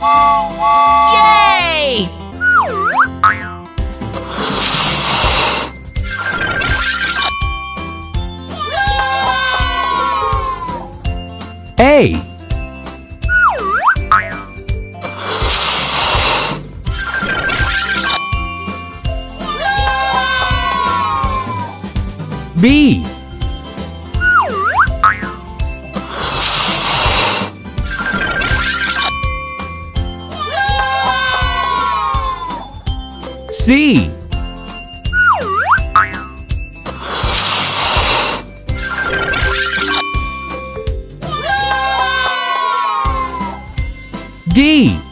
Yay! A. B. D.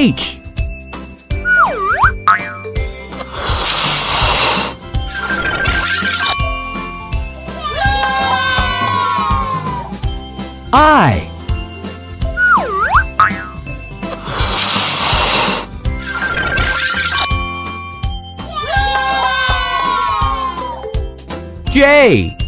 H. I. J.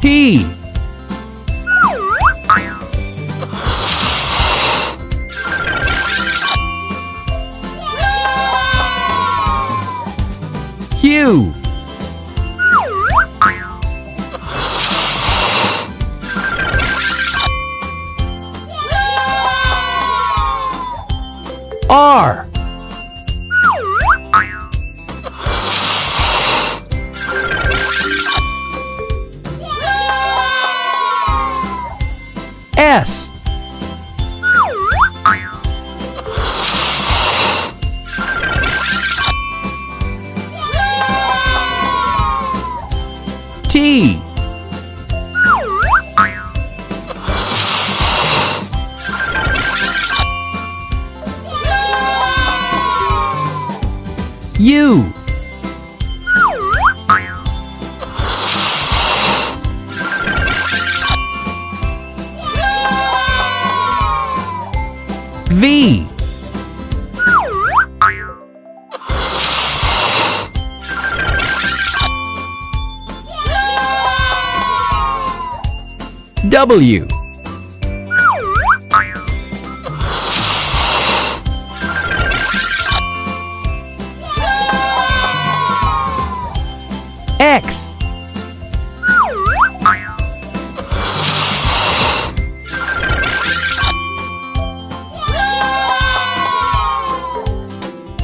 P. T. W. X.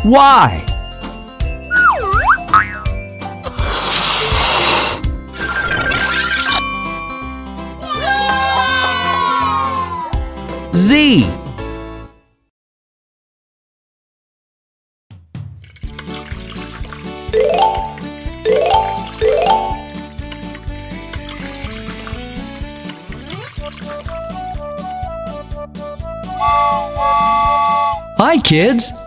Y. Z. Hi, kids.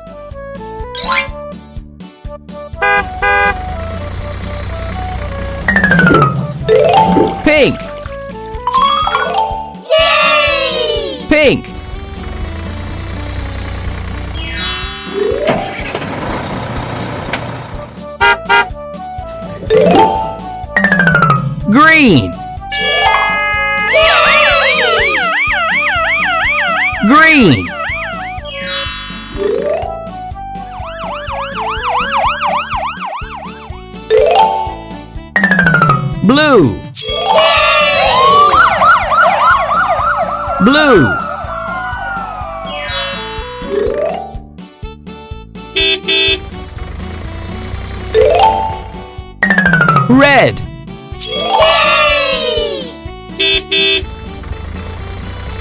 Pink. Green. Green. Blue. Blue.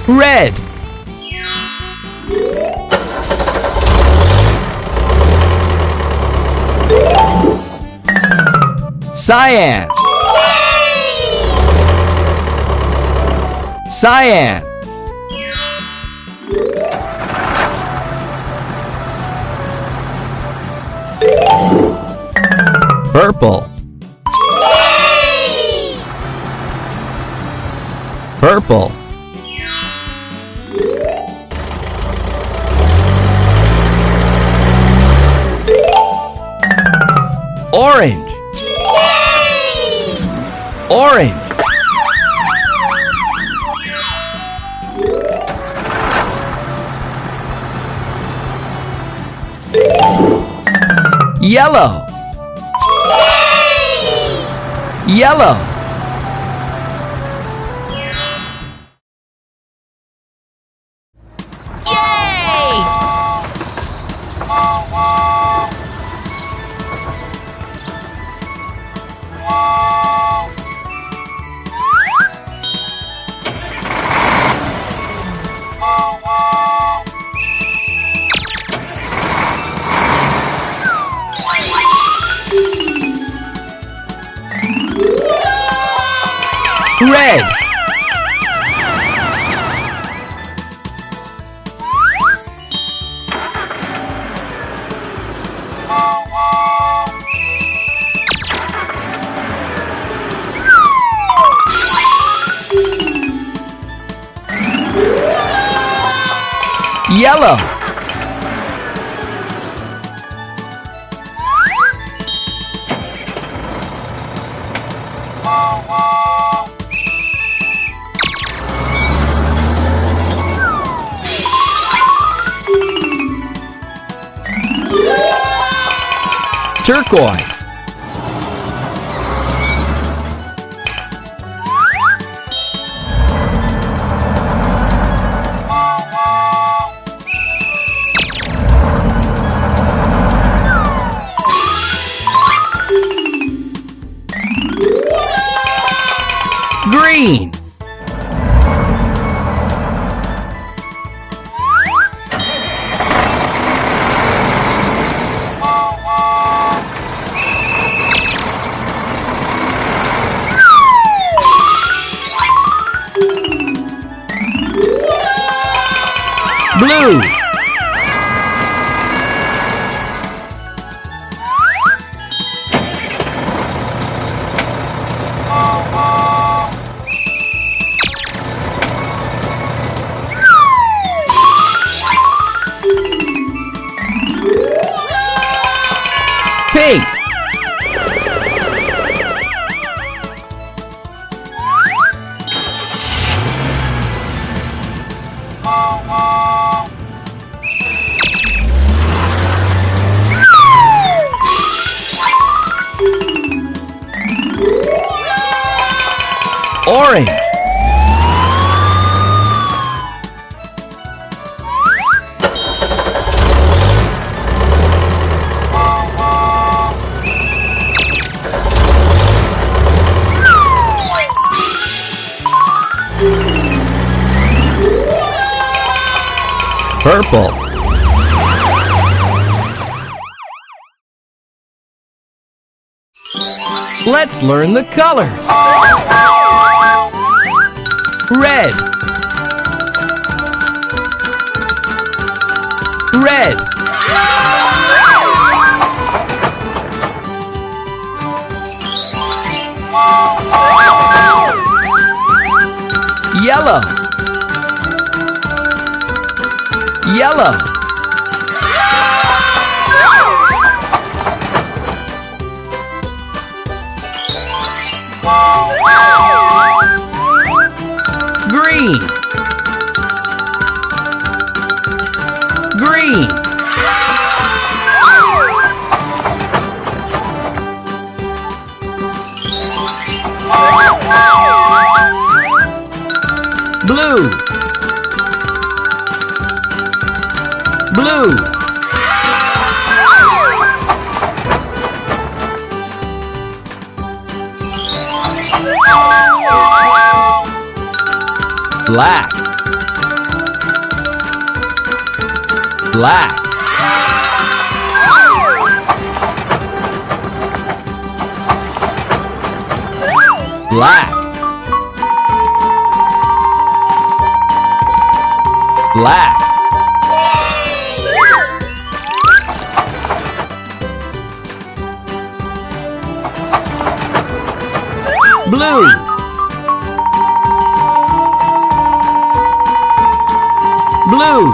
Red. Cyan. Cyan. Purple. Purple. Orange. Orange. Yellow. Yellow. Turquoise. Blue. Orange. Purple. Let's learn the colors red. Red. Yellow. Yellow. Wow! Green. Green. Blue. Blue. Black. Black. Black. Black. Blue. Blue.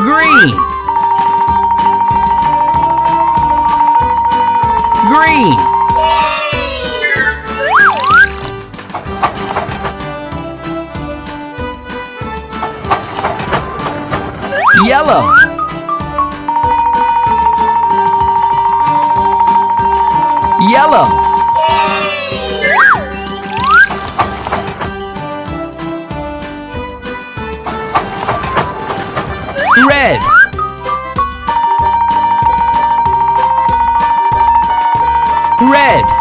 Green. Green. Yellow. Yellow. Red. Red.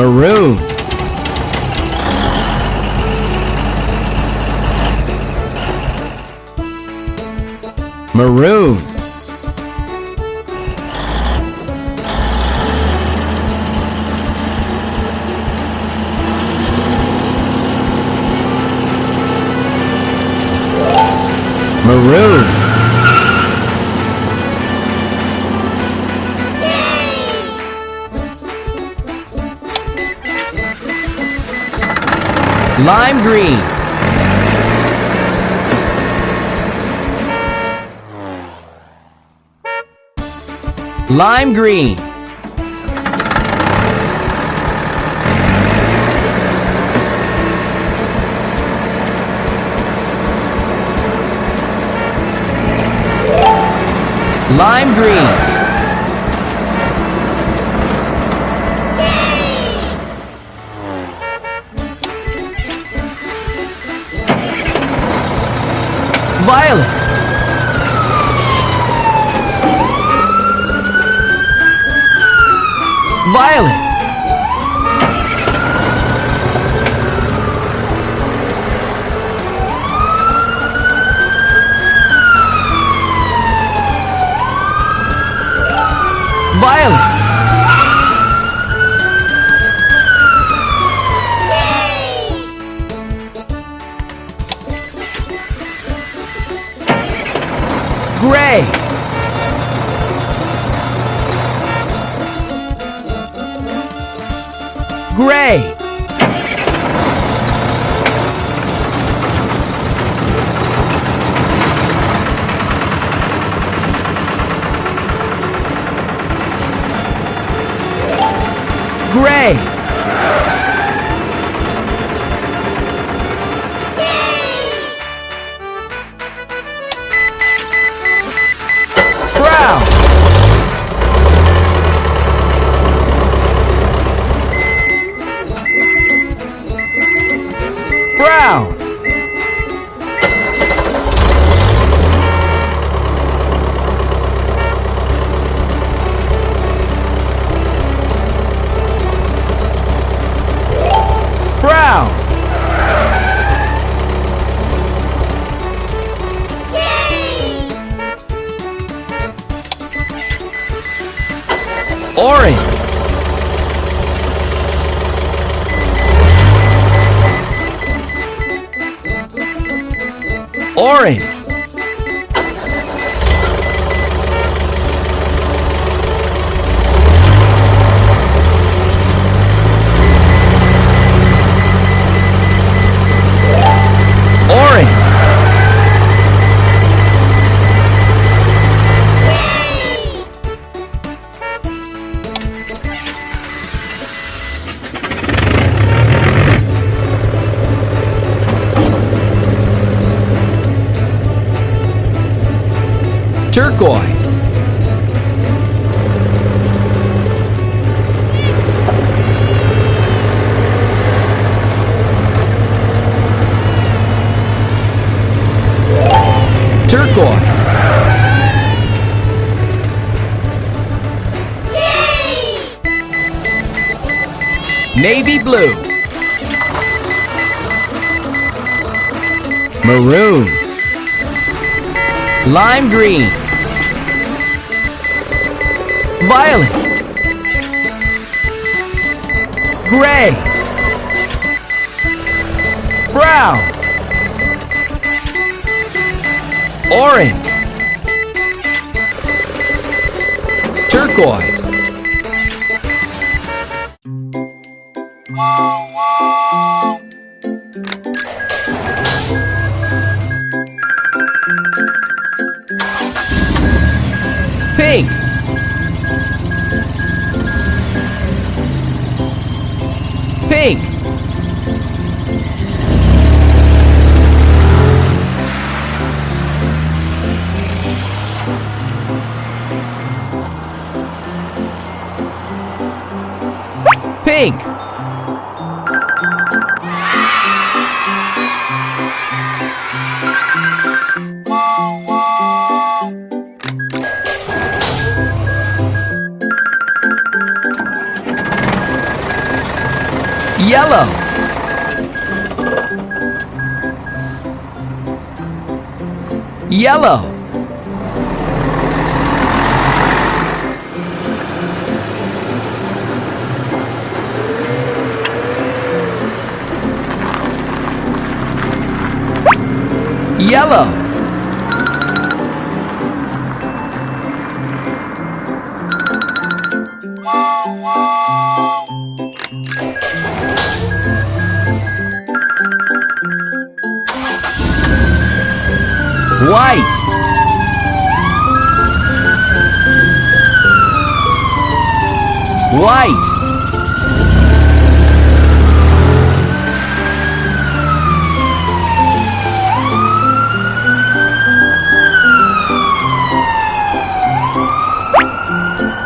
Maroon. Maroon. Lime green. Lime green. Lime green. Violet. Gray. Orange. Orange. Navy blue. Maroon. Lime green. Violet. Gray. Brown. Orange. Turquoise. 哇哇 Yellow. Yellow. Yellow. White. White.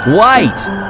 White.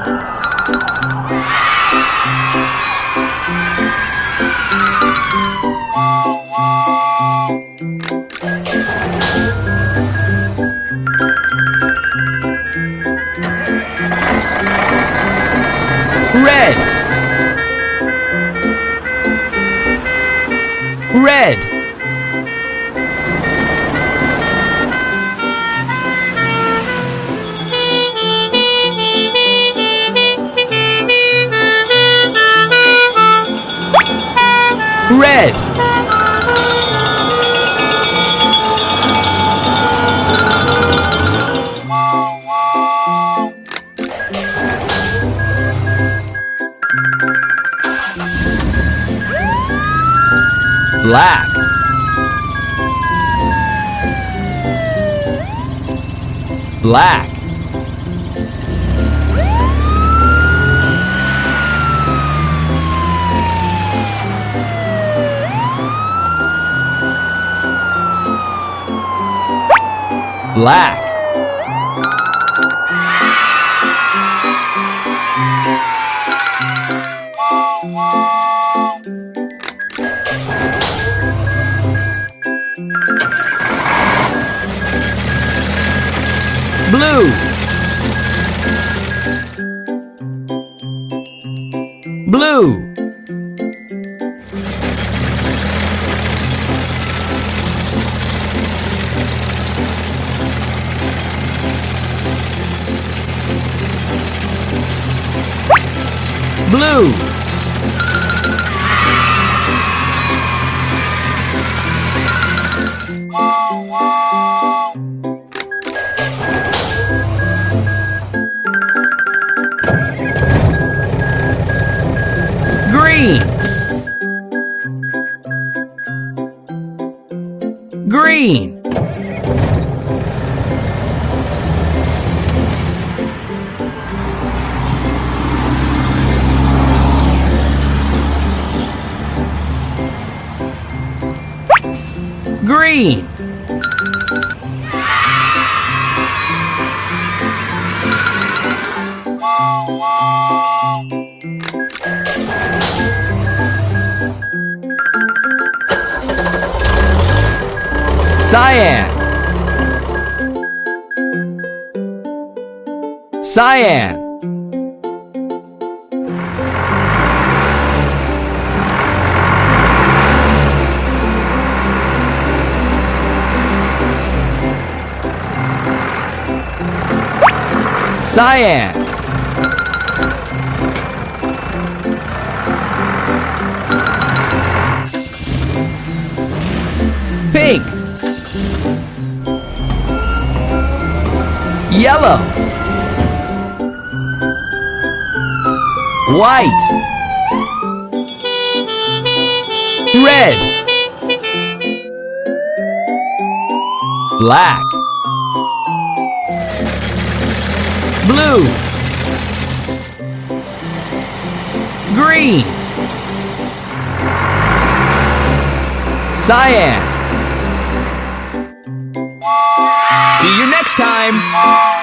Black. Black. Black. Cyan. Cyan. Cyan. Yellow. White. Red. Black. Blue. Green. Cyan. See you next time.